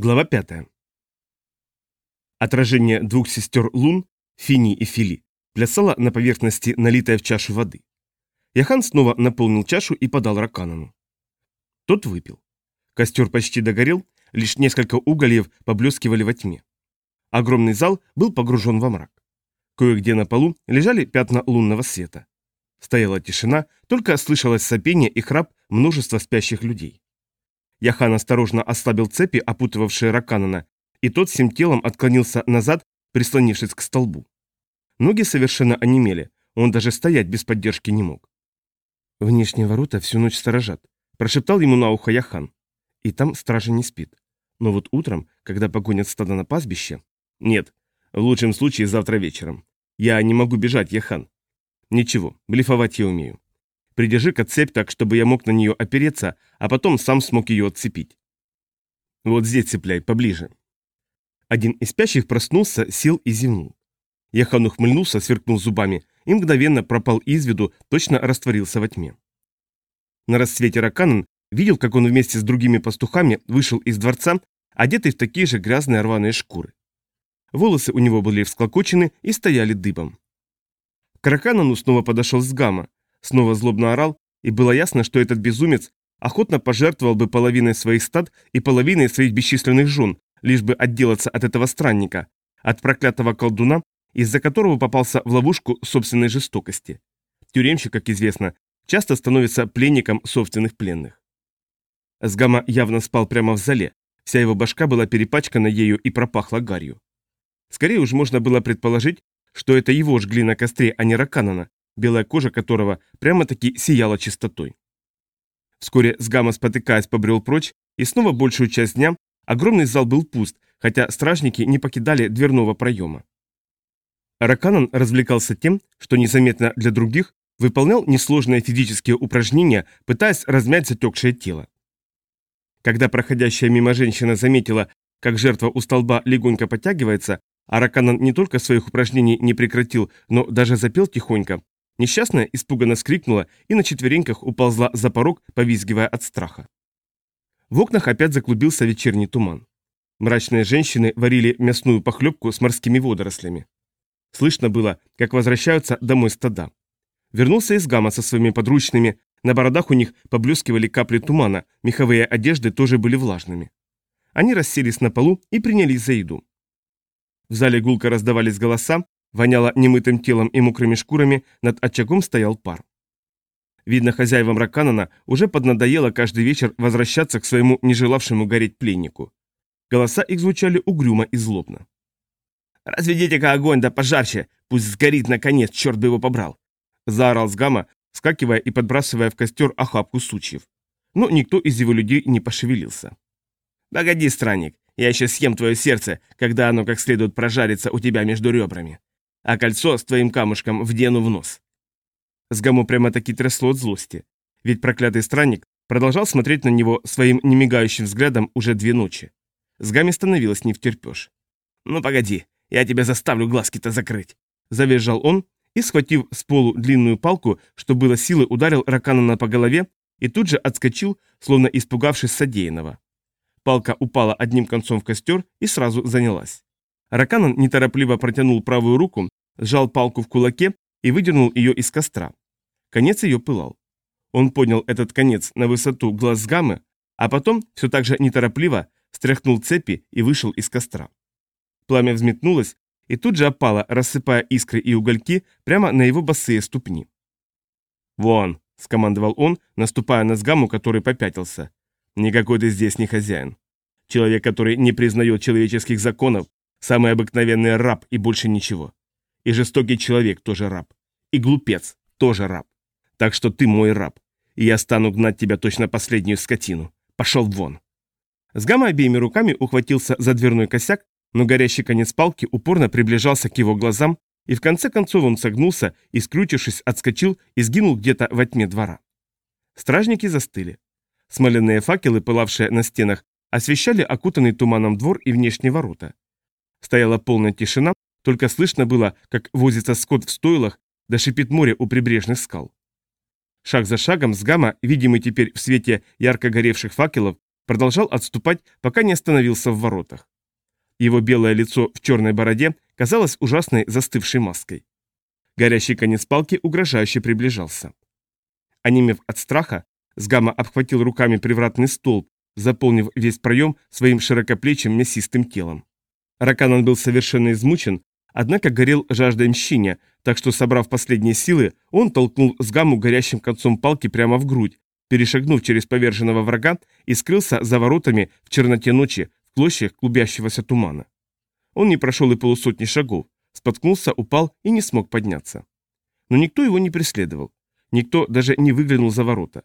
Глава 5. Отражение двух сестер лун, Фини и Фили, плясало на поверхности налитой в чашу воды. Яхан снова наполнил чашу и подал Раканану. Тот выпил. Костер почти догорел, лишь несколько угольев поблескивали во тьме. Огромный зал был погружен во мрак. Кое-где на полу лежали пятна лунного света. Стояла тишина, только слышалось сопение и храп множества спящих людей. Яхан осторожно ослабил цепи, опутывавшие Раканана, и тот всем телом отклонился назад, прислонившись к столбу. Ноги совершенно онемели, он даже стоять без поддержки не мог. «Внешние ворота всю ночь сторожат», – прошептал ему на ухо Яхан. «И там стража не спит. Но вот утром, когда погонят стадо на пастбище...» «Нет, в лучшем случае завтра вечером. Я не могу бежать, Яхан. Ничего, блефовать я умею. Придержи-ка цепь так, чтобы я мог на нее опереться, а потом сам смог ее отцепить. Вот здесь цепляй, поближе. Один из спящих проснулся, сел и зевнул. Яхан ухмыльнулся, сверкнул зубами и мгновенно пропал из виду, точно растворился во тьме. На рассвете Раканан видел, как он вместе с другими пастухами вышел из дворца, одетый в такие же грязные рваные шкуры. Волосы у него были всклокочены и стояли дыбом. К Раканану снова подошел Сгама, снова злобно орал, и было ясно, что этот безумец охотно пожертвовал бы половиной своих стад и половиной своих бесчисленных жен, лишь бы отделаться от этого странника, от проклятого колдуна, из-за которого попался в ловушку собственной жестокости. Тюремщик, как известно, часто становится пленником собственных пленных. Сгама явно спал прямо в зале, вся его башка была перепачкана ею и пропахла гарью. Скорее уж можно было предположить, что это его жгли на костре, а не Раканана, белая кожа которого прямо-таки сияла чистотой. Вскоре Сгама, спотыкаясь, побрел прочь, и снова большую часть дня огромный зал был пуст, хотя стражники не покидали дверного проема. Раканан развлекался тем, что незаметно для других выполнял несложные физические упражнения, пытаясь размять затекшее тело. Когда проходящая мимо женщина заметила, как жертва у столба легонько подтягивается, а Раканан не только своих упражнений не прекратил, но даже запел тихонько, Несчастная испуганно скрикнула и на четвереньках уползла за порог, повизгивая от страха. В окнах опять заклубился вечерний туман. Мрачные женщины варили мясную похлебку с морскими водорослями. Слышно было, как возвращаются домой стада. Вернулся из гамма со своими подручными, на бородах у них поблескивали капли тумана, меховые одежды тоже были влажными. Они расселись на полу и принялись за еду. В зале гулко раздавались голоса, Воняло немытым телом и мокрыми шкурами, над очагом стоял пар. Видно, хозяевам Раканана уже поднадоело каждый вечер возвращаться к своему нежелавшему гореть пленнику. Голоса их звучали угрюмо и злобно. «Разведите-ка огонь, да пожарче! Пусть сгорит, наконец, черт бы его побрал!» Заорал Сгама, скакивая и подбрасывая в костер охапку сучьев. Но никто из его людей не пошевелился. «Погоди, странник, я еще съем твое сердце, когда оно как следует прожарится у тебя между ребрами а кольцо с твоим камушком вдену в нос. Сгаму прямо-таки трясло от злости, ведь проклятый странник продолжал смотреть на него своим немигающим взглядом уже две ночи. Сгаме становилось не втерпешь. «Ну погоди, я тебя заставлю глазки-то закрыть», — завизжал он и, схватив с полу длинную палку, что было силы, ударил Раканана по голове и тут же отскочил, словно испугавшись содеянного. Палка упала одним концом в костер и сразу занялась. Раканан неторопливо протянул правую руку сжал палку в кулаке и выдернул ее из костра. Конец ее пылал. Он поднял этот конец на высоту глаз гаммы, а потом все так же неторопливо стряхнул цепи и вышел из костра. Пламя взметнулось и тут же опало, рассыпая искры и угольки прямо на его босые ступни. «Вон!» — скомандовал он, наступая на сгаму, который попятился. «Никакой ты здесь не хозяин. Человек, который не признает человеческих законов, самый обыкновенный раб и больше ничего. И жестокий человек тоже раб. И глупец тоже раб. Так что ты мой раб. И я стану гнать тебя точно последнюю скотину. Пошел вон. Сгама обеими руками ухватился за дверной косяк, но горящий конец палки упорно приближался к его глазам, и в конце концов он согнулся и, скрючившись, отскочил и сгинул где-то во тьме двора. Стражники застыли. Смоляные факелы, пылавшие на стенах, освещали окутанный туманом двор и внешние ворота. Стояла полная тишина, только слышно было, как возится скот в стойлах, да шипит море у прибрежных скал. Шаг за шагом с гамма, видимый теперь в свете ярко горевших факелов, продолжал отступать, пока не остановился в воротах. Его белое лицо в черной бороде казалось ужасной застывшей маской. Горящий конец палки угрожающе приближался. Онемев от страха, Сгама обхватил руками привратный столб, заполнив весь проем своим широкоплечим мясистым телом. Раканан был совершенно измучен, однако горел жаждой мщения, так что, собрав последние силы, он толкнул Сгаму горящим концом палки прямо в грудь, перешагнув через поверженного врага и скрылся за воротами в черноте ночи в клочьях клубящегося тумана. Он не прошел и полусотни шагов, споткнулся, упал и не смог подняться. Но никто его не преследовал. Никто даже не выглянул за ворота.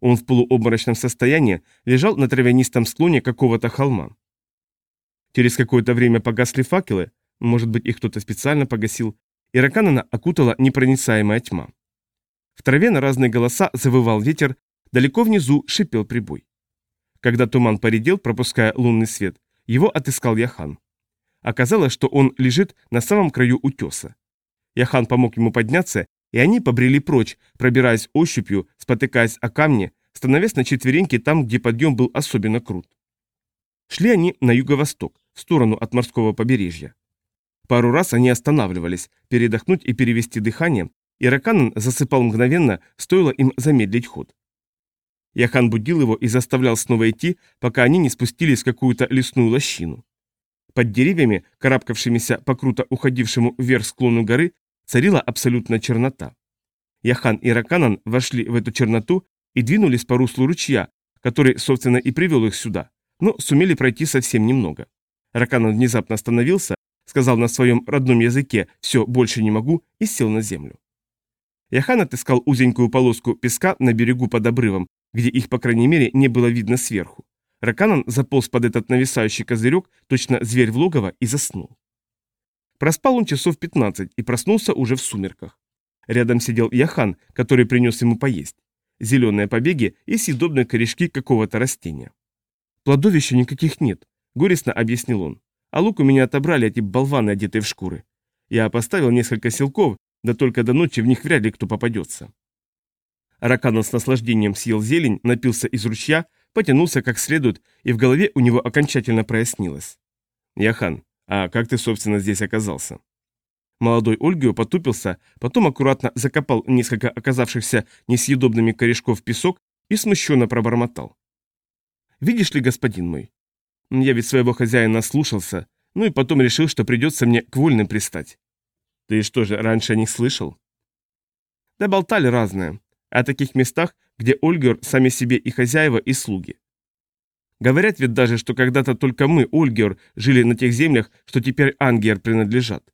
Он в полуобморочном состоянии лежал на травянистом склоне какого-то холма. Через какое-то время погасли факелы, может быть, их кто-то специально погасил, и Раканана окутала непроницаемая тьма. В траве на разные голоса завывал ветер, далеко внизу шипел прибой. Когда туман поредел, пропуская лунный свет, его отыскал Яхан. Оказалось, что он лежит на самом краю утеса. Яхан помог ему подняться и они побрели прочь, пробираясь ощупью, спотыкаясь о камни, становясь на четвереньки там, где подъем был особенно крут. Шли они на юго-восток, в сторону от морского побережья. Пару раз они останавливались, передохнуть и перевести дыхание, и Раканан засыпал мгновенно, стоило им замедлить ход. Яхан будил его и заставлял снова идти, пока они не спустились в какую-то лесную лощину. Под деревьями, карабкавшимися по круто уходившему вверх склону горы, царила абсолютная чернота. Яхан и Раканан вошли в эту черноту и двинулись по руслу ручья, который, собственно, и привел их сюда, но сумели пройти совсем немного. Раканан внезапно остановился, сказал на своем родном языке «все, больше не могу» и сел на землю. Яхан отыскал узенькую полоску песка на берегу под обрывом, где их, по крайней мере, не было видно сверху. Раканан заполз под этот нависающий козырек, точно зверь в логово, и заснул. Проспал он часов 15 и проснулся уже в сумерках. Рядом сидел Яхан, который принес ему поесть. Зеленые побеги и съедобные корешки какого-то растения. «Плодов еще никаких нет», — горестно объяснил он. «А лук у меня отобрали эти болваны, одетые в шкуры. Я поставил несколько селков, да только до ночи в них вряд ли кто попадется». Раканов с наслаждением съел зелень, напился из ручья, потянулся как следует, и в голове у него окончательно прояснилось. «Яхан, а как ты, собственно, здесь оказался? Молодой Ольгио потупился, потом аккуратно закопал несколько оказавшихся несъедобными корешков песок и смущенно пробормотал. «Видишь ли, господин мой, я ведь своего хозяина слушался, ну и потом решил, что придется мне к вольным пристать. Ты что же, раньше них слышал?» Да болтали разное. О таких местах, где Ольгер сами себе и хозяева, и слуги. Говорят ведь даже, что когда-то только мы, Ольгер, жили на тех землях, что теперь Ангер принадлежат.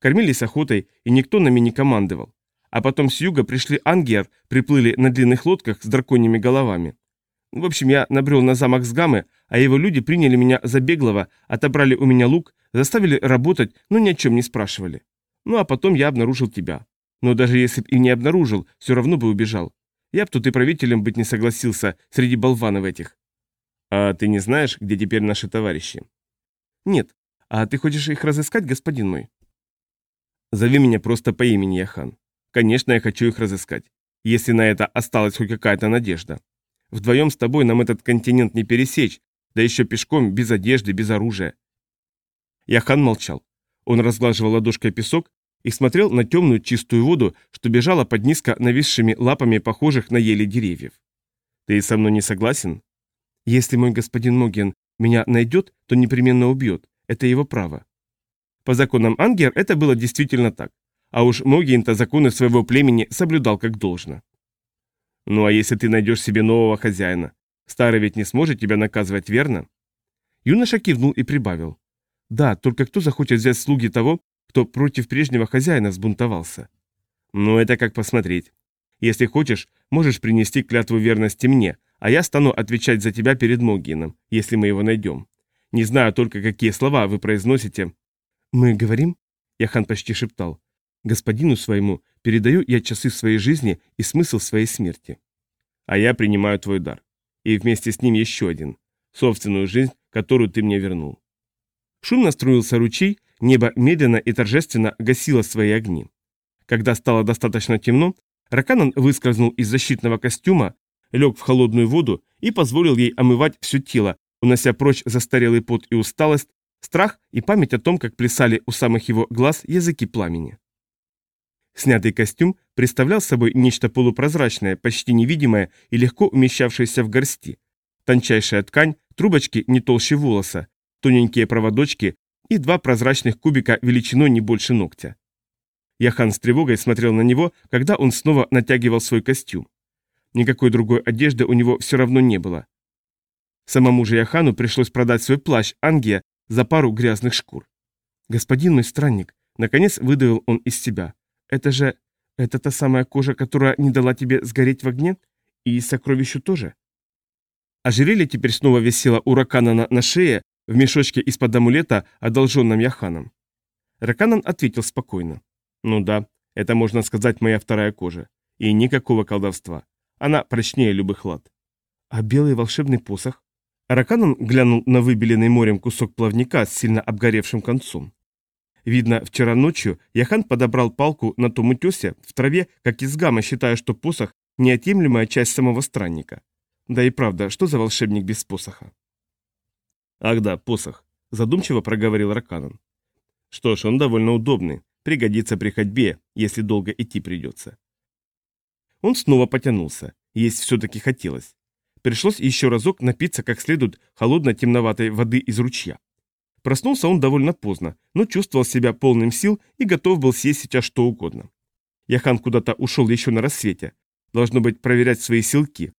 Кормились охотой, и никто нами не командовал. А потом с юга пришли Ангер, приплыли на длинных лодках с драконьими головами. В общем, я набрел на замок с Гамы, а его люди приняли меня за беглого, отобрали у меня лук, заставили работать, но ни о чем не спрашивали. Ну а потом я обнаружил тебя. Но даже если б и не обнаружил, все равно бы убежал. Я б тут и правителем быть не согласился среди болванов этих. «А ты не знаешь, где теперь наши товарищи?» «Нет. А ты хочешь их разыскать, господин мой?» «Зови меня просто по имени Яхан. Конечно, я хочу их разыскать, если на это осталась хоть какая-то надежда. Вдвоем с тобой нам этот континент не пересечь, да еще пешком, без одежды, без оружия». Яхан молчал. Он разглаживал ладошкой песок и смотрел на темную чистую воду, что бежала под низко нависшими лапами похожих на ели деревьев. «Ты со мной не согласен?» Если мой господин Моген меня найдет, то непременно убьет. Это его право. По законам Ангер это было действительно так. А уж Моген-то законы своего племени соблюдал как должно. Ну а если ты найдешь себе нового хозяина? Старый ведь не сможет тебя наказывать, верно? Юноша кивнул и прибавил. Да, только кто захочет взять слуги того, кто против прежнего хозяина взбунтовался? Ну это как посмотреть. Если хочешь, можешь принести клятву верности мне, а я стану отвечать за тебя перед Могином, если мы его найдем. Не знаю только, какие слова вы произносите». «Мы говорим?» – Яхан почти шептал. «Господину своему передаю я часы своей жизни и смысл своей смерти». «А я принимаю твой дар. И вместе с ним еще один. Собственную жизнь, которую ты мне вернул». Шумно струился ручей, небо медленно и торжественно гасило свои огни. Когда стало достаточно темно, Раканан выскользнул из защитного костюма, лег в холодную воду и позволил ей омывать все тело, унося прочь застарелый пот и усталость, страх и память о том, как плясали у самых его глаз языки пламени. Снятый костюм представлял собой нечто полупрозрачное, почти невидимое и легко умещавшееся в горсти. Тончайшая ткань, трубочки не толще волоса, тоненькие проводочки и два прозрачных кубика величиной не больше ногтя. Яхан с тревогой смотрел на него, когда он снова натягивал свой костюм. Никакой другой одежды у него все равно не было. Самому же Яхану пришлось продать свой плащ Ангия за пару грязных шкур. «Господин мой странник», — наконец выдавил он из себя, это же... Это та самая кожа, которая не дала тебе сгореть в огне? И сокровищу тоже? Ожерелье теперь снова висело у Раканана на шее, в мешочке из-под амулета, одолженном Яханом. Раканан ответил спокойно. «Ну да, это, можно сказать, моя вторая кожа. И никакого колдовства. Она прочнее любых лад». «А белый волшебный посох?» Раканан глянул на выбеленный морем кусок плавника с сильно обгоревшим концом. Видно, вчера ночью Яхан подобрал палку на том утесе в траве, как из гамма, считая, что посох – неотъемлемая часть самого странника. Да и правда, что за волшебник без посоха? Ах да, посох, задумчиво проговорил Раканан. Что ж, он довольно удобный, пригодится при ходьбе, если долго идти придется. Он снова потянулся, есть все-таки хотелось. Пришлось еще разок напиться как следует холодной темноватой воды из ручья. Проснулся он довольно поздно, но чувствовал себя полным сил и готов был съесть сейчас что угодно. Яхан куда-то ушел еще на рассвете. Должно быть, проверять свои силки.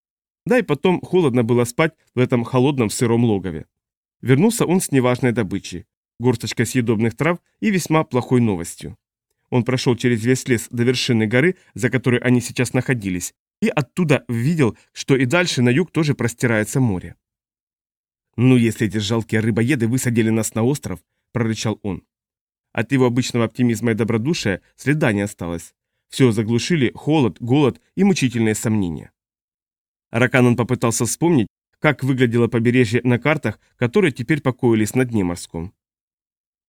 Да и потом холодно было спать в этом холодном сыром логове. Вернулся он с неважной добычей. Горсточкой съедобных трав и весьма плохой новостью. Он прошел через весь лес до вершины горы, за которой они сейчас находились, и оттуда видел, что и дальше на юг тоже простирается море. «Ну, если эти жалкие рыбоеды высадили нас на остров», — прорычал он. От его обычного оптимизма и добродушия следа не осталось. Все заглушили холод, голод и мучительные сомнения. Раканан попытался вспомнить, как выглядело побережье на картах, которые теперь покоились на дне морском.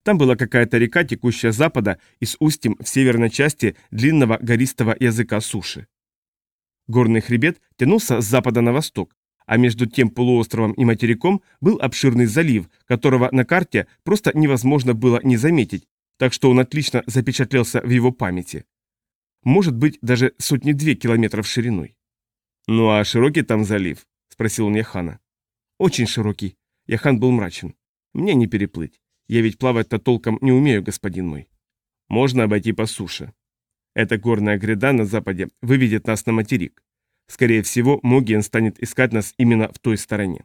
Там была какая-то река, текущая запада и с устьем в северной части длинного гористого языка суши. Горный хребет тянулся с запада на восток, а между тем полуостровом и материком был обширный залив, которого на карте просто невозможно было не заметить, так что он отлично запечатлелся в его памяти. Может быть, даже сотни-две километров шириной. «Ну а широкий там залив?» – спросил он Яхана. «Очень широкий». Яхан был мрачен. «Мне не переплыть. Я ведь плавать-то толком не умею, господин мой. Можно обойти по суше. Эта горная гряда на западе выведет нас на материк. Скорее всего, Могиен станет искать нас именно в той стороне.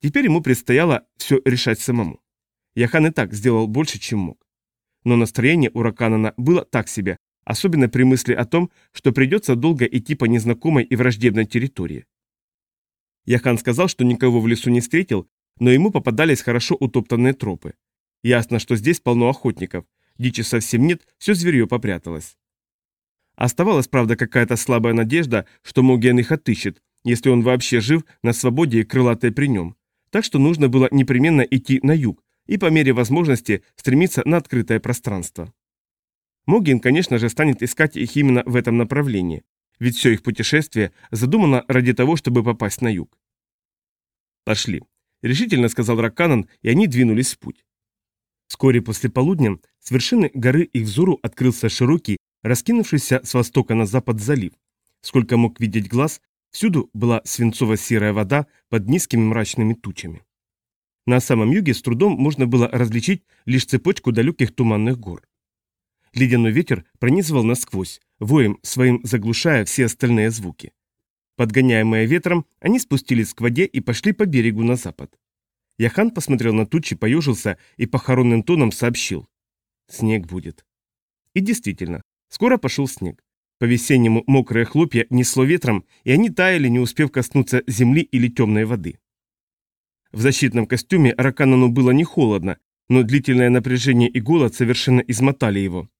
Теперь ему предстояло все решать самому. Яхан и так сделал больше, чем мог. Но настроение у Раканана было так себе, особенно при мысли о том, что придется долго идти по незнакомой и враждебной территории. Яхан сказал, что никого в лесу не встретил, но ему попадались хорошо утоптанные тропы. Ясно, что здесь полно охотников, дичи совсем нет, все зверье попряталось. Оставалась, правда, какая-то слабая надежда, что Моген их отыщет, если он вообще жив, на свободе и крылатый при нем. Так что нужно было непременно идти на юг и по мере возможности стремиться на открытое пространство. Моген, конечно же, станет искать их именно в этом направлении, ведь все их путешествие задумано ради того, чтобы попасть на юг. «Пошли», — решительно сказал Раканан, и они двинулись в путь. Вскоре после полудня с вершины горы их взору открылся широкий, раскинувшийся с востока на запад залив. Сколько мог видеть глаз, всюду была свинцово-серая вода под низкими мрачными тучами. На самом юге с трудом можно было различить лишь цепочку далеких туманных гор. Ледяной ветер пронизывал насквозь, воем своим заглушая все остальные звуки. Подгоняемые ветром, они спустились к воде и пошли по берегу на запад. Яхан посмотрел на тучи, поежился и похоронным тоном сообщил. «Снег будет». И действительно, Скоро пошел снег. По-весеннему мокрые хлопья несло ветром, и они таяли, не успев коснуться земли или темной воды. В защитном костюме Раканану было не холодно, но длительное напряжение и голод совершенно измотали его.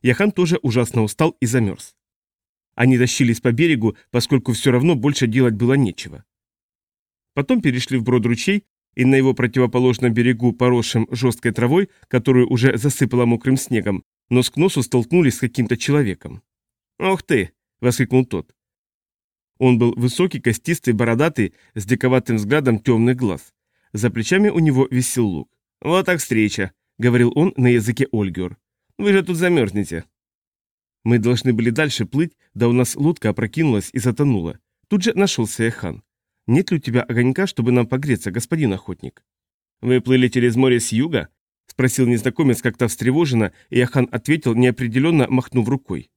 Яхан тоже ужасно устал и замерз. Они тащились по берегу, поскольку все равно больше делать было нечего. Потом перешли в брод ручей, и на его противоположном берегу, поросшем жесткой травой, которую уже засыпало мокрым снегом, нос к носу столкнулись с каким-то человеком. «Ох ты!» — воскликнул тот. Он был высокий, костистый, бородатый, с диковатым взглядом темных глаз. За плечами у него висел лук. «Вот так встреча», — говорил он на языке Ольгер. «Вы же тут замерзнете». Мы должны были дальше плыть, да у нас лодка опрокинулась и затонула. Тут же нашелся Яхан. «Нет ли у тебя огонька, чтобы нам погреться, господин охотник?» «Вы плыли через море с юга?» — спросил незнакомец как-то встревоженно, и Яхан ответил, неопределенно махнув рукой.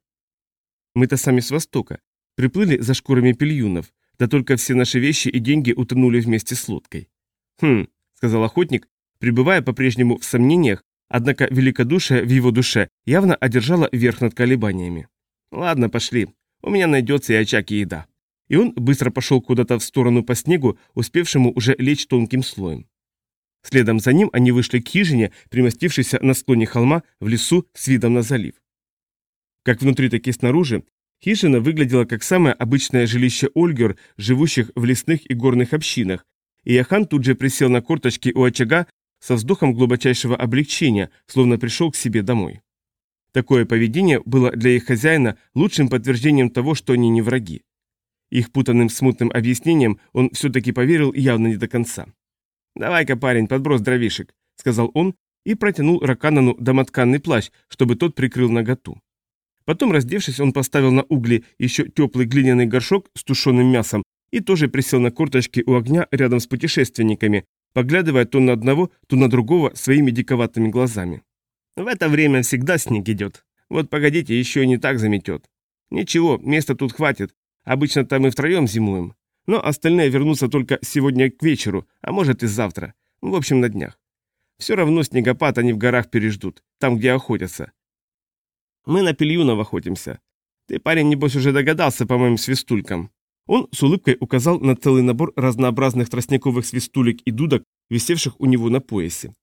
«Мы-то сами с востока. Приплыли за шкурами пельюнов, да только все наши вещи и деньги утонули вместе с лодкой». «Хм», — сказал охотник, пребывая по-прежнему в сомнениях, однако великодушие в его душе явно одержало верх над колебаниями. «Ладно, пошли. У меня найдется и очаг, и еда». И он быстро пошел куда-то в сторону по снегу, успевшему уже лечь тонким слоем. Следом за ним они вышли к хижине, примостившейся на склоне холма в лесу с видом на залив. Как внутри, так и снаружи, хижина выглядела как самое обычное жилище Ольгер, живущих в лесных и горных общинах, и Яхан тут же присел на корточки у очага со вздохом глубочайшего облегчения, словно пришел к себе домой. Такое поведение было для их хозяина лучшим подтверждением того, что они не враги. Их путанным смутным объяснением он все-таки поверил явно не до конца. «Давай-ка, парень, подброс дровишек», — сказал он и протянул Раканану домотканный плащ, чтобы тот прикрыл наготу. Потом, раздевшись, он поставил на угли еще теплый глиняный горшок с тушеным мясом и тоже присел на корточки у огня рядом с путешественниками, поглядывая то на одного, то на другого своими диковатыми глазами. «В это время всегда снег идет. Вот погодите, еще не так заметет. Ничего, места тут хватит. Обычно там и втроем зимуем. Но остальные вернутся только сегодня к вечеру, а может и завтра. В общем, на днях. Все равно снегопад они в горах переждут, там, где охотятся. Мы на пельюнов охотимся. Ты, парень, небось, уже догадался по моим свистулькам. Он с улыбкой указал на целый набор разнообразных тростниковых свистулек и дудок, висевших у него на поясе.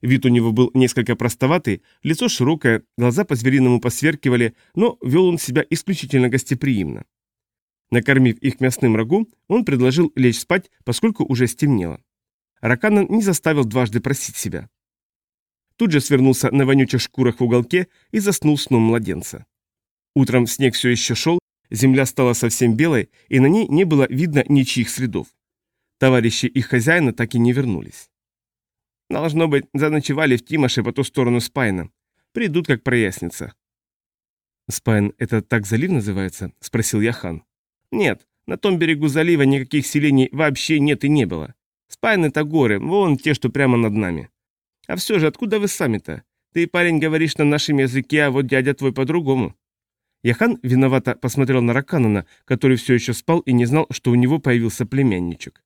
Вид у него был несколько простоватый, лицо широкое, глаза по-звериному посверкивали, но вел он себя исключительно гостеприимно. Накормив их мясным рагу, он предложил лечь спать, поскольку уже стемнело. Раканан не заставил дважды просить себя. Тут же свернулся на вонючих шкурах в уголке и заснул сном младенца. Утром снег все еще шел, Земля стала совсем белой, и на ней не было видно ничьих следов. Товарищи их хозяина так и не вернулись. Должно быть, заночевали в Тимоше по ту сторону Спайна. Придут, как прояснится. «Спайн — это так залив называется?» — спросил Яхан. «Нет, на том берегу залива никаких селений вообще нет и не было. Спайн — это горы, вон те, что прямо над нами. А все же, откуда вы сами-то? Ты, парень, говоришь на нашем языке, а вот дядя твой по-другому». Яхан виновато посмотрел на Роканнона, который все еще спал и не знал, что у него появился племянничек.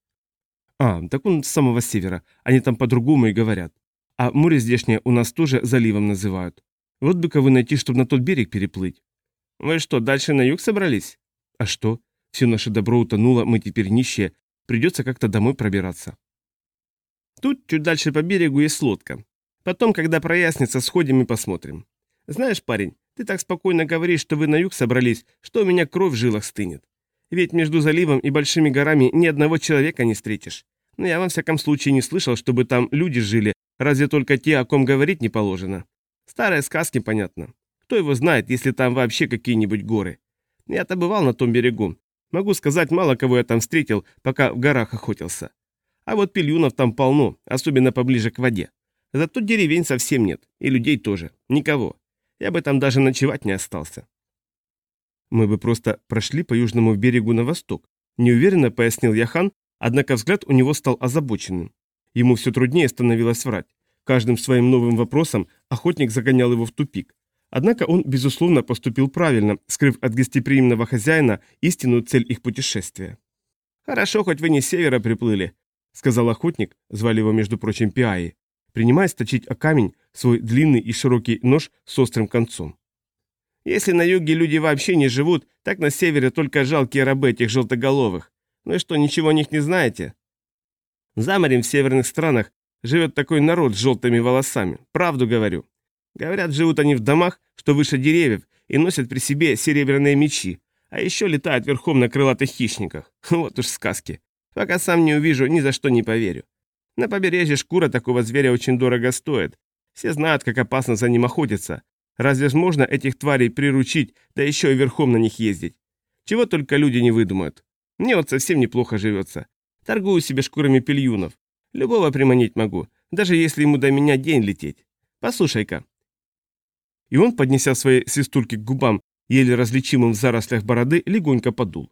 «А, так он с самого севера, они там по-другому и говорят. А море здешнее у нас тоже заливом называют. Вот бы кого найти, чтобы на тот берег переплыть». «Вы что, дальше на юг собрались?» «А что? Все наше добро утонуло, мы теперь нищие. Придется как-то домой пробираться». «Тут чуть дальше по берегу есть лодка. Потом, когда прояснится, сходим и посмотрим. Знаешь, парень, ты так спокойно говоришь, что вы на юг собрались, что у меня кровь в жилах стынет. Ведь между заливом и большими горами ни одного человека не встретишь. Но я во всяком случае не слышал, чтобы там люди жили, разве только те, о ком говорить не положено. Старые сказки, понятно. Кто его знает, если там вообще какие-нибудь горы. Я-то бывал на том берегу. Могу сказать, мало кого я там встретил, пока в горах охотился. А вот пельюнов там полно, особенно поближе к воде. Зато деревень совсем нет, и людей тоже. Никого. Я бы там даже ночевать не остался. Мы бы просто прошли по южному берегу на восток, неуверенно пояснил Яхан, однако взгляд у него стал озабоченным. Ему все труднее становилось врать. Каждым своим новым вопросом охотник загонял его в тупик. Однако он, безусловно, поступил правильно, скрыв от гостеприимного хозяина истинную цель их путешествия. «Хорошо, хоть вы не с севера приплыли», — сказал охотник, звали его, между прочим, Пиаи принимаясь точить о камень свой длинный и широкий нож с острым концом. Если на юге люди вообще не живут, так на севере только жалкие рабы этих желтоголовых. Ну и что, ничего о них не знаете? За морем в северных странах живет такой народ с желтыми волосами. Правду говорю. Говорят, живут они в домах, что выше деревьев, и носят при себе серебряные мечи, а еще летают верхом на крылатых хищниках. Вот уж сказки. Пока сам не увижу, ни за что не поверю. На побережье шкура такого зверя очень дорого стоит. Все знают, как опасно за ним охотиться. Разве можно этих тварей приручить, да еще и верхом на них ездить? Чего только люди не выдумают. Мне вот совсем неплохо живется. Торгую себе шкурами пельюнов. Любого приманить могу, даже если ему до меня день лететь. Послушай-ка». И он, поднеся свои свистульки к губам, еле различимым в зарослях бороды, легонько подул.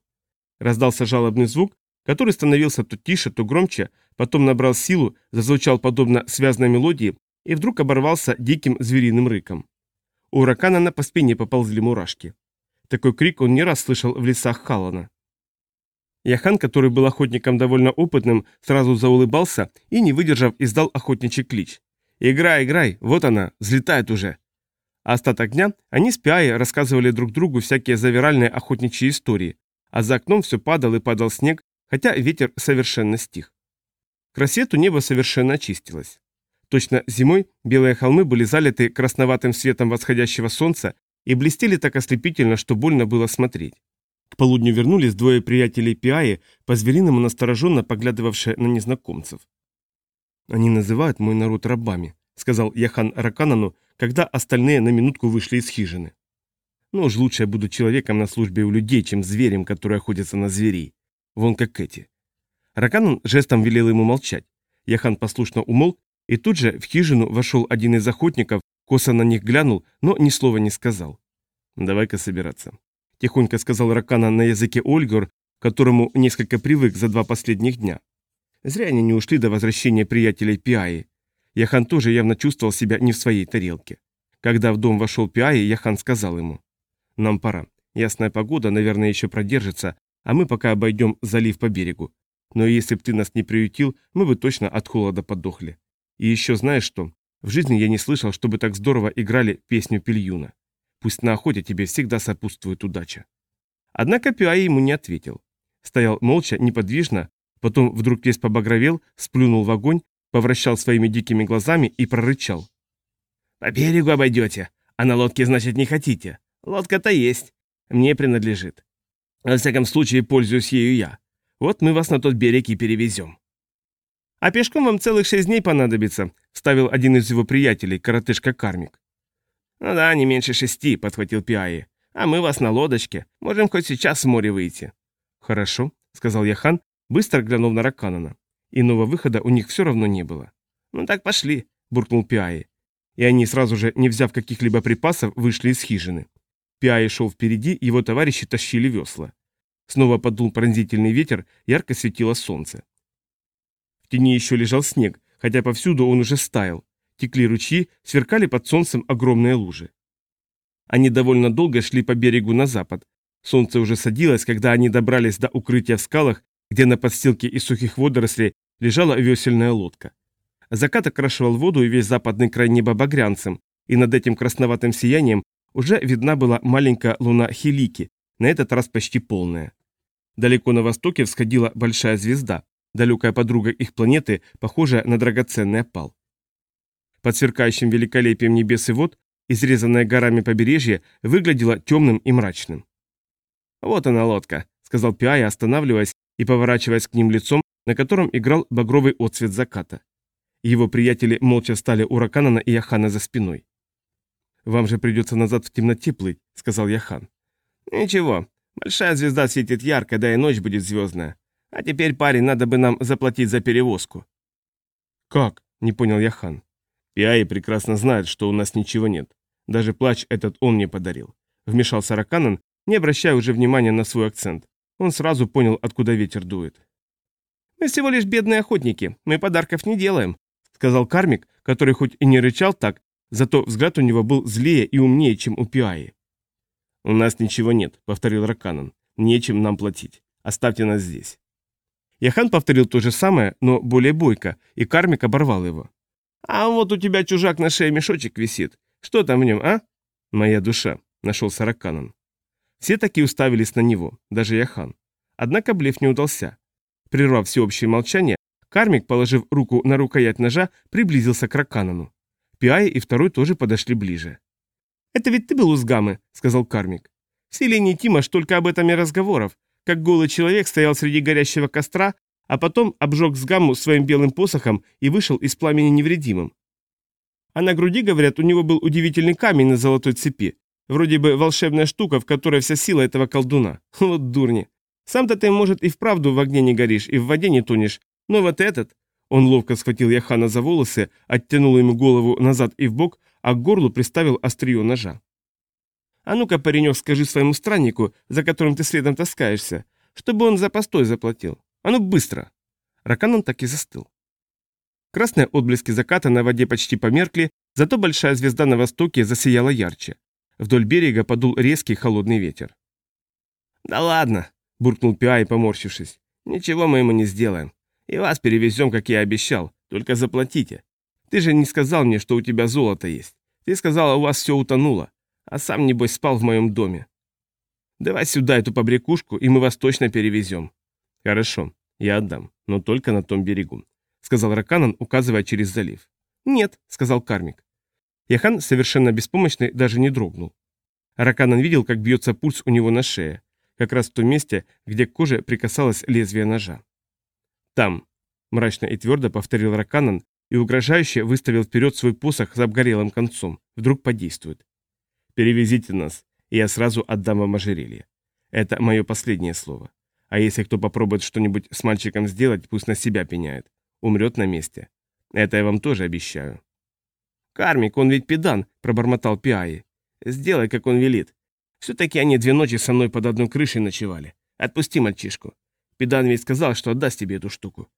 Раздался жалобный звук, который становился то тише, то громче, потом набрал силу, зазвучал подобно связанной мелодии и вдруг оборвался диким звериным рыком. У Раканана по спине поползли мурашки. Такой крик он не раз слышал в лесах Халана. Яхан, который был охотником довольно опытным, сразу заулыбался и, не выдержав, издал охотничий клич. «Играй, играй, вот она, взлетает уже!» А остаток дня они с Пиаи рассказывали друг другу всякие завиральные охотничьи истории, а за окном все падал и падал снег, хотя ветер совершенно стих. К рассвету небо совершенно очистилось. Точно зимой белые холмы были залиты красноватым светом восходящего солнца и блестели так ослепительно, что больно было смотреть. К полудню вернулись двое приятелей Пиаи, по-звериному настороженно поглядывавшие на незнакомцев. «Они называют мой народ рабами», — сказал Яхан Раканану, когда остальные на минутку вышли из хижины. «Ну уж лучше я буду человеком на службе у людей, чем зверем, который охотится на зверей. Вон как эти». Раканан жестом велел ему молчать. Яхан послушно умолк, и тут же в хижину вошел один из охотников, косо на них глянул, но ни слова не сказал. «Давай-ка собираться», — тихонько сказал Ракана на языке Ольгор, которому несколько привык за два последних дня. Зря они не ушли до возвращения приятелей Пиаи. Яхан тоже явно чувствовал себя не в своей тарелке. Когда в дом вошел Пиаи, Яхан сказал ему, «Нам пора. Ясная погода, наверное, еще продержится, а мы пока обойдем залив по берегу. Но если б ты нас не приютил, мы бы точно от холода подохли. И еще знаешь что? В жизни я не слышал, чтобы так здорово играли песню Пильюна. Пусть на охоте тебе всегда сопутствует удача. Однако Пиаи ему не ответил. Стоял молча, неподвижно, потом вдруг весь побагровел, сплюнул в огонь, повращал своими дикими глазами и прорычал. «По берегу обойдете, а на лодке, значит, не хотите. Лодка-то есть, мне принадлежит. Во всяком случае, пользуюсь ею я. Вот мы вас на тот берег и перевезем». «А пешком вам целых шесть дней понадобится», — вставил один из его приятелей, коротышка Кармик. «Ну да, не меньше шести», — подхватил Пиаи. «А мы вас на лодочке. Можем хоть сейчас в море выйти». «Хорошо», — сказал Яхан, быстро глянув на Раканана. Иного выхода у них все равно не было. «Ну так пошли», — буркнул Пиаи. И они, сразу же, не взяв каких-либо припасов, вышли из хижины. Пиаи шел впереди, его товарищи тащили весла. Снова подул пронзительный ветер, ярко светило солнце. В тени еще лежал снег, хотя повсюду он уже стаял. Текли ручьи, сверкали под солнцем огромные лужи. Они довольно долго шли по берегу на запад. Солнце уже садилось, когда они добрались до укрытия в скалах, где на подстилке из сухих водорослей лежала весельная лодка. Закат окрашивал воду и весь западный край неба багрянцем, и над этим красноватым сиянием уже видна была маленькая луна Хилики, на этот раз почти полная. Далеко на востоке всходила большая звезда, далекая подруга их планеты, похожая на драгоценный опал. Под сверкающим великолепием небес и вод, изрезанное горами побережье, выглядело темным и мрачным. «Вот она лодка», — сказал Пиай, останавливаясь и поворачиваясь к ним лицом, на котором играл багровый отцвет заката. Его приятели молча стали у Раканана и Яхана за спиной. «Вам же придется назад в темноте плыть», — сказал Яхан. «Ничего, большая звезда светит ярко, да и ночь будет звездная. А теперь, парень, надо бы нам заплатить за перевозку». «Как?» — не понял Яхан. «Пиаи прекрасно знает, что у нас ничего нет. Даже плач этот он мне подарил». Вмешался Раканан, не обращая уже внимания на свой акцент. Он сразу понял, откуда ветер дует. «Мы всего лишь бедные охотники, мы подарков не делаем», сказал Кармик, который хоть и не рычал так, зато взгляд у него был злее и умнее, чем у Пиаи. «У нас ничего нет», — повторил Раканан. «Нечем нам платить. Оставьте нас здесь». Яхан повторил то же самое, но более бойко, и Кармик оборвал его. «А вот у тебя чужак на шее мешочек висит. Что там в нем, а?» «Моя душа», — нашел Сараканан. Все таки уставились на него, даже Яхан. Однако блеф не удался. Прервав всеобщее молчание, Кармик, положив руку на рукоять ножа, приблизился к Раканану. Пиай и второй тоже подошли ближе. «Это ведь ты был у Сгамы», — сказал Кармик. «В селении Тимаш только об этом и разговоров, как голый человек стоял среди горящего костра, а потом обжег Сгаму своим белым посохом и вышел из пламени невредимым. А на груди, говорят, у него был удивительный камень на золотой цепи, Вроде бы волшебная штука, в которой вся сила этого колдуна. Вот дурни. Сам-то ты, может, и вправду в огне не горишь, и в воде не тонешь, но вот этот...» Он ловко схватил Яхана за волосы, оттянул ему голову назад и в бок, а к горлу приставил острие ножа. «А ну-ка, паренек, скажи своему страннику, за которым ты следом таскаешься, чтобы он за постой заплатил. А ну быстро!» Раканан так и застыл. Красные отблески заката на воде почти померкли, зато большая звезда на востоке засияла ярче. Вдоль берега подул резкий холодный ветер. «Да ладно!» – буркнул Пиай, поморщившись. «Ничего мы ему не сделаем. И вас перевезем, как я обещал, только заплатите. Ты же не сказал мне, что у тебя золото есть. Ты сказал, у вас все утонуло, а сам, небось, спал в моем доме. Давай сюда эту побрякушку, и мы вас точно перевезем». «Хорошо, я отдам, но только на том берегу», — сказал Раканан, указывая через залив. «Нет», — сказал Кармик. Яхан, совершенно беспомощный, даже не дрогнул. Раканан видел, как бьется пульс у него на шее, как раз в том месте, где к коже прикасалось лезвие ножа. «Там», — мрачно и твердо повторил Раканан и угрожающе выставил вперед свой посох с обгорелым концом. Вдруг подействует. «Перевезите нас, и я сразу отдам вам ожерелье. Это мое последнее слово. А если кто попробует что-нибудь с мальчиком сделать, пусть на себя пеняет. Умрет на месте. Это я вам тоже обещаю. «Кармик, он ведь педан», — пробормотал Пиаи. «Сделай, как он велит. Все-таки они две ночи со мной под одной крышей ночевали. Отпусти мальчишку. Педан ведь сказал, что отдаст тебе эту штуку».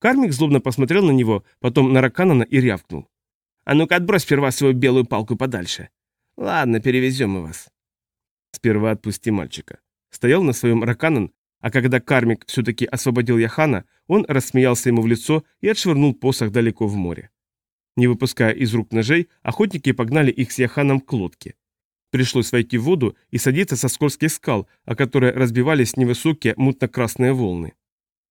Кармик злобно посмотрел на него, потом на Раканана и рявкнул. «А ну-ка отбрось сперва свою белую палку подальше. Ладно, перевезем мы вас». Сперва отпусти мальчика. Стоял на своем Раканан, а когда Кармик все-таки освободил Яхана, он рассмеялся ему в лицо и отшвырнул посох далеко в море. Не выпуская из рук ножей, охотники погнали их с Яханом к лодке. Пришлось войти в воду и садиться со скользких скал, о которые разбивались невысокие мутно-красные волны.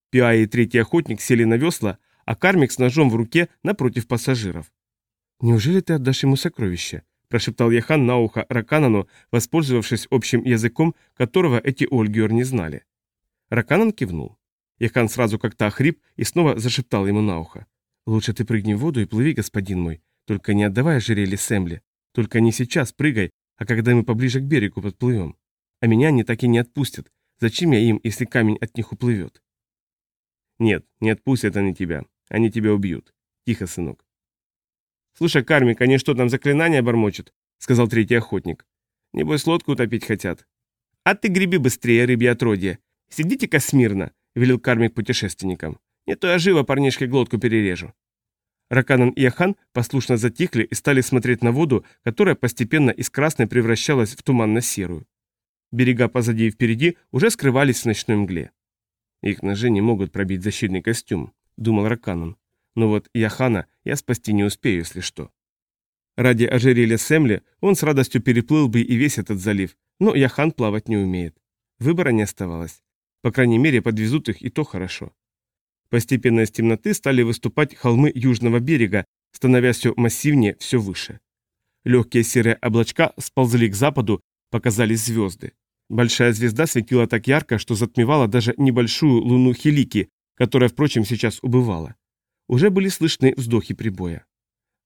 Пиа и третий охотник сели на весла, а Кармик с ножом в руке напротив пассажиров. «Неужели ты отдашь ему сокровище?» – прошептал Яхан на ухо Раканану, воспользовавшись общим языком, которого эти Ольгиор не знали. Раканан кивнул. Яхан сразу как-то охрип и снова зашептал ему на ухо. «Лучше ты прыгни в воду и плыви, господин мой. Только не отдавай ожерелье Сэмли. Только не сейчас прыгай, а когда мы поближе к берегу подплывем. А меня они так и не отпустят. Зачем я им, если камень от них уплывет?» «Нет, не отпустят они тебя. Они тебя убьют. Тихо, сынок». «Слушай, Кармик, они что там заклинания бормочут?» — сказал третий охотник. «Небось, лодку утопить хотят». «А ты греби быстрее, рыбье отродье. «Сидите-ка смирно», — велел кармик путешественникам. «Не то я живо парнишке глотку перережу». Раканан и Ахан послушно затихли и стали смотреть на воду, которая постепенно из красной превращалась в туманно-серую. Берега позади и впереди уже скрывались в ночной мгле. «Их ножи не могут пробить защитный костюм», — думал Раканан. «Но вот Яхана я спасти не успею, если что». Ради ожерелья Сэмли он с радостью переплыл бы и весь этот залив, но Яхан плавать не умеет. Выбора не оставалось. По крайней мере, подвезут их, и то хорошо. Постепенно из темноты стали выступать холмы южного берега, становясь все массивнее, все выше. Легкие серые облачка сползли к западу, показались звезды. Большая звезда светила так ярко, что затмевала даже небольшую луну Хелики, которая, впрочем, сейчас убывала. Уже были слышны вздохи прибоя.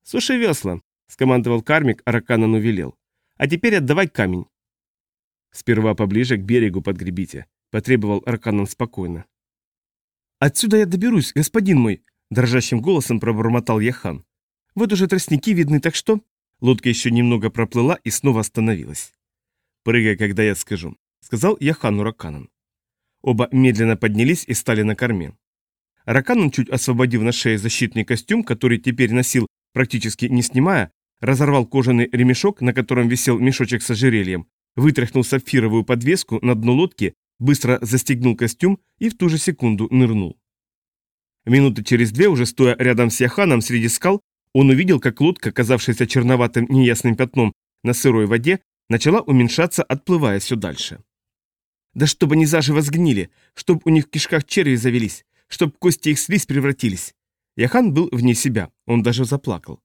«Суши весла!» — скомандовал кармик, а Раканану велел. «А теперь отдавай камень». «Сперва поближе к берегу подгребите», — потребовал Арканон спокойно. «Отсюда я доберусь, господин мой», — дрожащим голосом пробормотал Яхан. «Вот уже тростники видны, так что...» Лодка еще немного проплыла и снова остановилась. «Прыгай, когда я скажу», — сказал Яхану Раканан. Оба медленно поднялись и стали на корме. Раканан, чуть освободив на шее защитный костюм, который теперь носил, практически не снимая, разорвал кожаный ремешок, на котором висел мешочек с ожерельем, вытряхнул сапфировую подвеску на дно лодки быстро застегнул костюм и в ту же секунду нырнул. Минуты через две, уже стоя рядом с Яханом среди скал, он увидел, как лодка, казавшаяся черноватым неясным пятном на сырой воде, начала уменьшаться, отплывая все дальше. «Да чтобы они заживо сгнили, чтоб у них в кишках черви завелись, чтоб кости их слизь превратились!» Яхан был вне себя, он даже заплакал.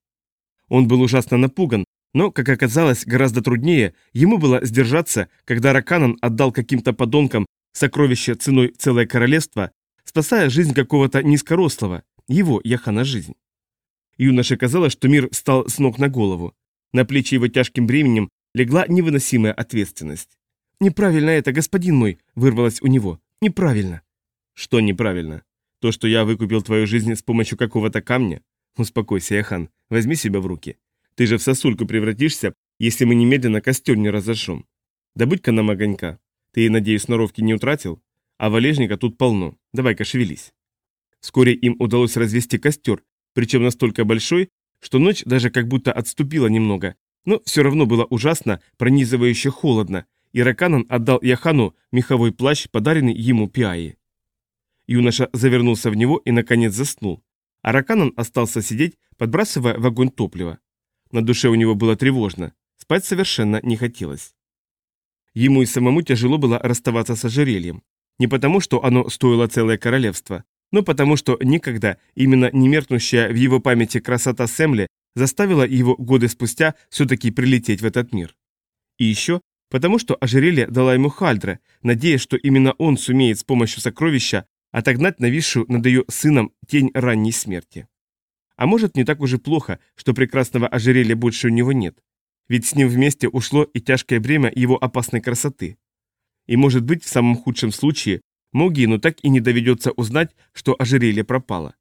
Он был ужасно напуган, но, как оказалось, гораздо труднее ему было сдержаться, когда Раканан отдал каким-то подонкам сокровище ценой целое королевство, спасая жизнь какого-то низкорослого, его, Яхана, жизнь. Юноше казалось, что мир стал с ног на голову. На плечи его тяжким бременем легла невыносимая ответственность. «Неправильно это, господин мой!» – вырвалось у него. неправильно. Что неправильно? То, что я выкупил твою жизнь с помощью какого-то камня? Успокойся, Яхан, возьми себя в руки. Ты же в сосульку превратишься, если мы немедленно костер не разожжем. Добудь-ка нам огонька. Ты, надеюсь, сноровки не утратил? А валежника тут полно. Давай-ка шевелись. Вскоре им удалось развести костер, причем настолько большой, что ночь даже как будто отступила немного, но все равно было ужасно, пронизывающе холодно, и Раканан отдал Яхану меховой плащ, подаренный ему Пиаи. Юноша завернулся в него и, наконец, заснул, а Раканан остался сидеть, подбрасывая в огонь топлива. На душе у него было тревожно, спать совершенно не хотелось. Ему и самому тяжело было расставаться с ожерельем. Не потому, что оно стоило целое королевство, но потому что никогда именно немеркнущая в его памяти красота Сэмли заставила его годы спустя все-таки прилететь в этот мир. И еще потому, что ожерелье дала ему Хальдра, надеясь, что именно он сумеет с помощью сокровища отогнать нависшую над ее сыном тень ранней смерти. А может, не так уж и плохо, что прекрасного ожерелья больше у него нет, ведь с ним вместе ушло и тяжкое бремя его опасной красоты. И может быть, в самом худшем случае, Могину так и не доведется узнать, что ожерелье пропало.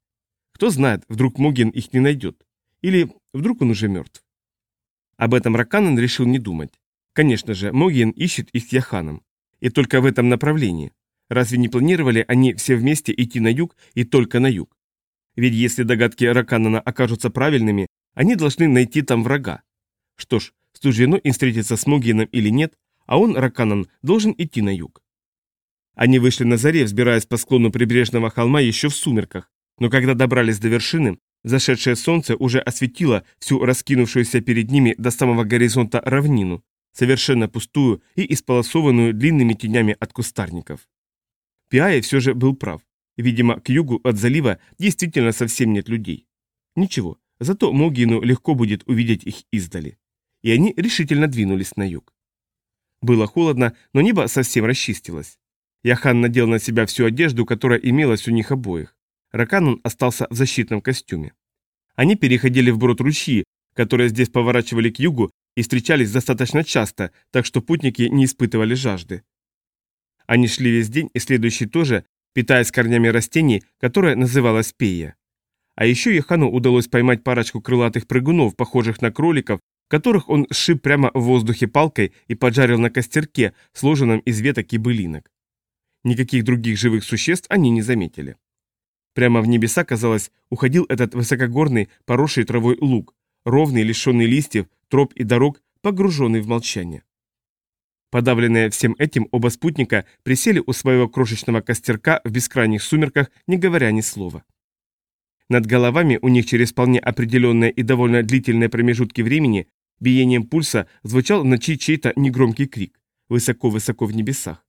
Кто знает, вдруг Могин их не найдет. Или вдруг он уже мертв. Об этом Раканан решил не думать. Конечно же, Могин ищет их с Яханом. И только в этом направлении. Разве не планировали они все вместе идти на юг и только на юг? Ведь если догадки Раканана окажутся правильными, они должны найти там врага. Что ж, суждено им встретиться с Могином или нет, а он, Раканан, должен идти на юг. Они вышли на заре, взбираясь по склону прибрежного холма еще в сумерках, но когда добрались до вершины, зашедшее солнце уже осветило всю раскинувшуюся перед ними до самого горизонта равнину, совершенно пустую и исполосованную длинными тенями от кустарников. Пиаи все же был прав. Видимо, к югу от залива действительно совсем нет людей. Ничего, зато Могину легко будет увидеть их издали. И они решительно двинулись на юг. Было холодно, но небо совсем расчистилось. Яхан надел на себя всю одежду, которая имелась у них обоих. Раканун остался в защитном костюме. Они переходили вброд ручьи, которые здесь поворачивали к югу и встречались достаточно часто, так что путники не испытывали жажды. Они шли весь день и следующий тоже, питаясь корнями растений, которое называлось пея. А еще Яхану удалось поймать парочку крылатых прыгунов, похожих на кроликов, которых он сшиб прямо в воздухе палкой и поджарил на костерке, сложенном из веток и былинок. Никаких других живых существ они не заметили. Прямо в небеса, казалось, уходил этот высокогорный, поросший травой луг, ровный, лишенный листьев, троп и дорог, погруженный в молчание. Подавленные всем этим, оба спутника присели у своего крошечного костерка в бескрайних сумерках, не говоря ни слова. Над головами у них через вполне определенные и довольно длительные промежутки времени биением пульса звучал в ночи чей-то негромкий крик, высоко-высоко в небесах.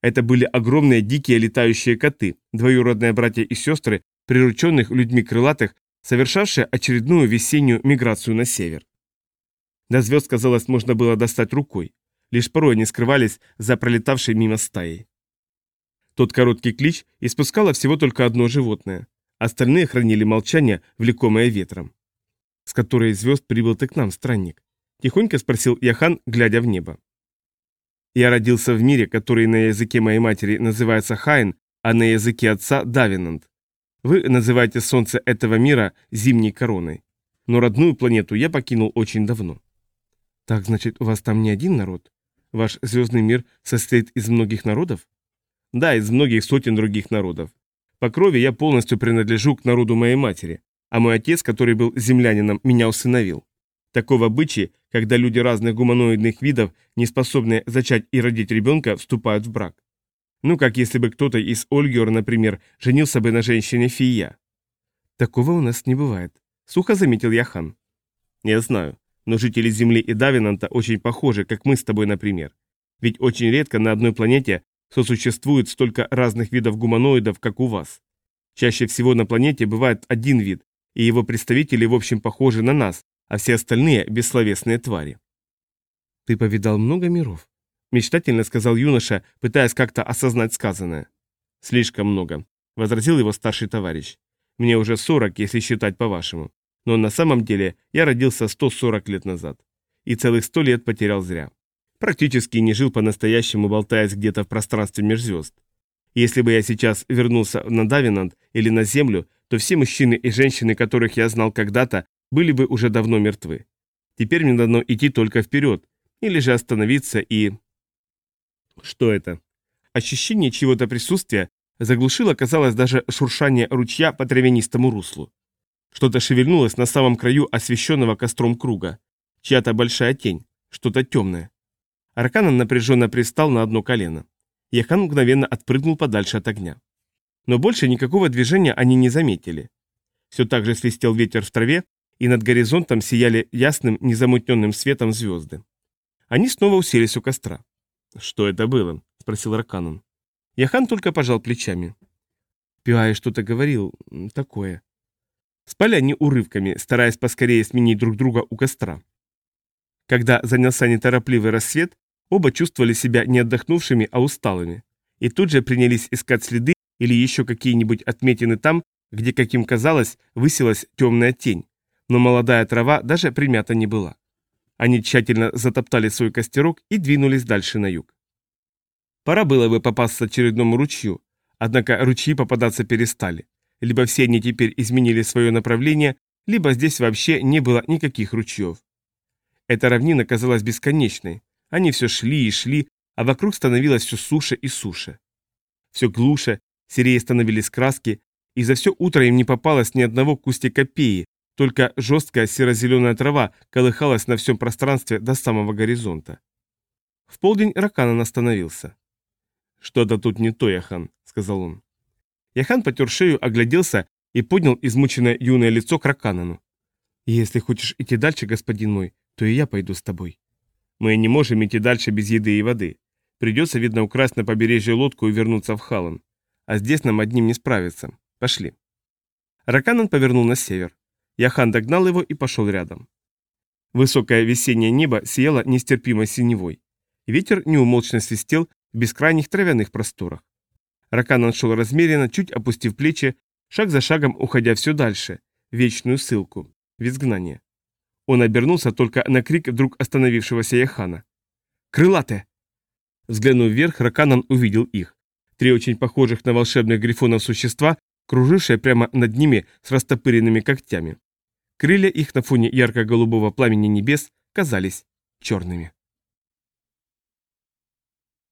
Это были огромные дикие летающие коты, двоюродные братья и сестры, прирученных людьми крылатых, совершавшие очередную весеннюю миграцию на север. До звезд, казалось, можно было достать рукой. Лишь порой они скрывались за пролетавшей мимо стаей. Тот короткий клич испускало всего только одно животное. Остальные хранили молчание, влекомое ветром. «С которой звезд прибыл ты к нам, странник?» – тихонько спросил Яхан, глядя в небо. Я родился в мире, который на языке моей матери называется Хайн, а на языке отца – Давинант. Вы называете солнце этого мира зимней короной. Но родную планету я покинул очень давно. Так значит, у вас там не один народ? Ваш звездный мир состоит из многих народов? Да, из многих сотен других народов. По крови я полностью принадлежу к народу моей матери, а мой отец, который был землянином, меня усыновил. Такого обычаи, когда люди разных гуманоидных видов, не способные зачать и родить ребенка, вступают в брак. Ну, как если бы кто-то из Ольгер, например, женился бы на женщине Фия. Такого у нас не бывает, сухо заметил Яхан. Я знаю, но жители Земли и Давинанта очень похожи, как мы с тобой, например. Ведь очень редко на одной планете сосуществует столько разных видов гуманоидов, как у вас. Чаще всего на планете бывает один вид, и его представители в общем похожи на нас, а все остальные – бессловесные твари. «Ты повидал много миров?» – мечтательно сказал юноша, пытаясь как-то осознать сказанное. «Слишком много», – возразил его старший товарищ. «Мне уже 40, если считать по-вашему. Но на самом деле я родился 140 лет назад. И целых 100 лет потерял зря. Практически не жил по-настоящему, болтаясь где-то в пространстве межзвезд. Если бы я сейчас вернулся на Давинант или на Землю, то все мужчины и женщины, которых я знал когда-то, были бы уже давно мертвы. Теперь мне дано идти только вперед, или же остановиться и... Что это? Ощущение чего-то присутствия заглушило, казалось, даже шуршание ручья по травянистому руслу. Что-то шевельнулось на самом краю освещенного костром круга. Чья-то большая тень, что-то темное. Арканан напряженно пристал на одно колено. Яхан мгновенно отпрыгнул подальше от огня. Но больше никакого движения они не заметили. Все так же свистел ветер в траве, и над горизонтом сияли ясным, незамутненным светом звезды. Они снова уселись у костра. «Что это было?» – спросил Раканан. Яхан только пожал плечами. Пиай что-то говорил, такое. Спали они урывками, стараясь поскорее сменить друг друга у костра. Когда занялся неторопливый рассвет, оба чувствовали себя не отдохнувшими, а усталыми. И тут же принялись искать следы или еще какие-нибудь отметины там, где, как им казалось, высилась темная тень, но молодая трава даже примята не была. Они тщательно затоптали свой костерок и двинулись дальше на юг. Пора было бы попасться очередному ручью, однако ручьи попадаться перестали. Либо все они теперь изменили свое направление, либо здесь вообще не было никаких ручьев. Эта равнина казалась бесконечной. Они все шли и шли, а вокруг становилось все суше и суше. Все глуше, серее становились краски, и за все утро им не попалось ни одного кустика пеи, только жесткая серо-зеленая трава колыхалась на всем пространстве до самого горизонта. В полдень Раканан остановился. «Что-то тут не то, Яхан», — сказал он. Яхан потер шею, огляделся и поднял измученное юное лицо к Раканану. «Если хочешь идти дальше, господин мой, то и я пойду с тобой». «Мы не можем идти дальше без еды и воды. Придется, видно, украсть на побережье лодку и вернуться в Халан. А здесь нам одним не справиться. Пошли». Раканан повернул на север. Яхан догнал его и пошел рядом. Высокое весеннее небо сияло нестерпимо синевой. Ветер неумолчно свистел в бескрайних травяных просторах. Раканан шел размеренно, чуть опустив плечи, шаг за шагом уходя все дальше, в вечную ссылку, в изгнание. Он обернулся только на крик вдруг остановившегося Яхана. «Крылатые!» Взглянув вверх, Раканан увидел их. Три очень похожих на волшебных грифонов существа, кружившие прямо над ними с растопыренными когтями. Крылья их на фоне ярко-голубого пламени небес казались черными.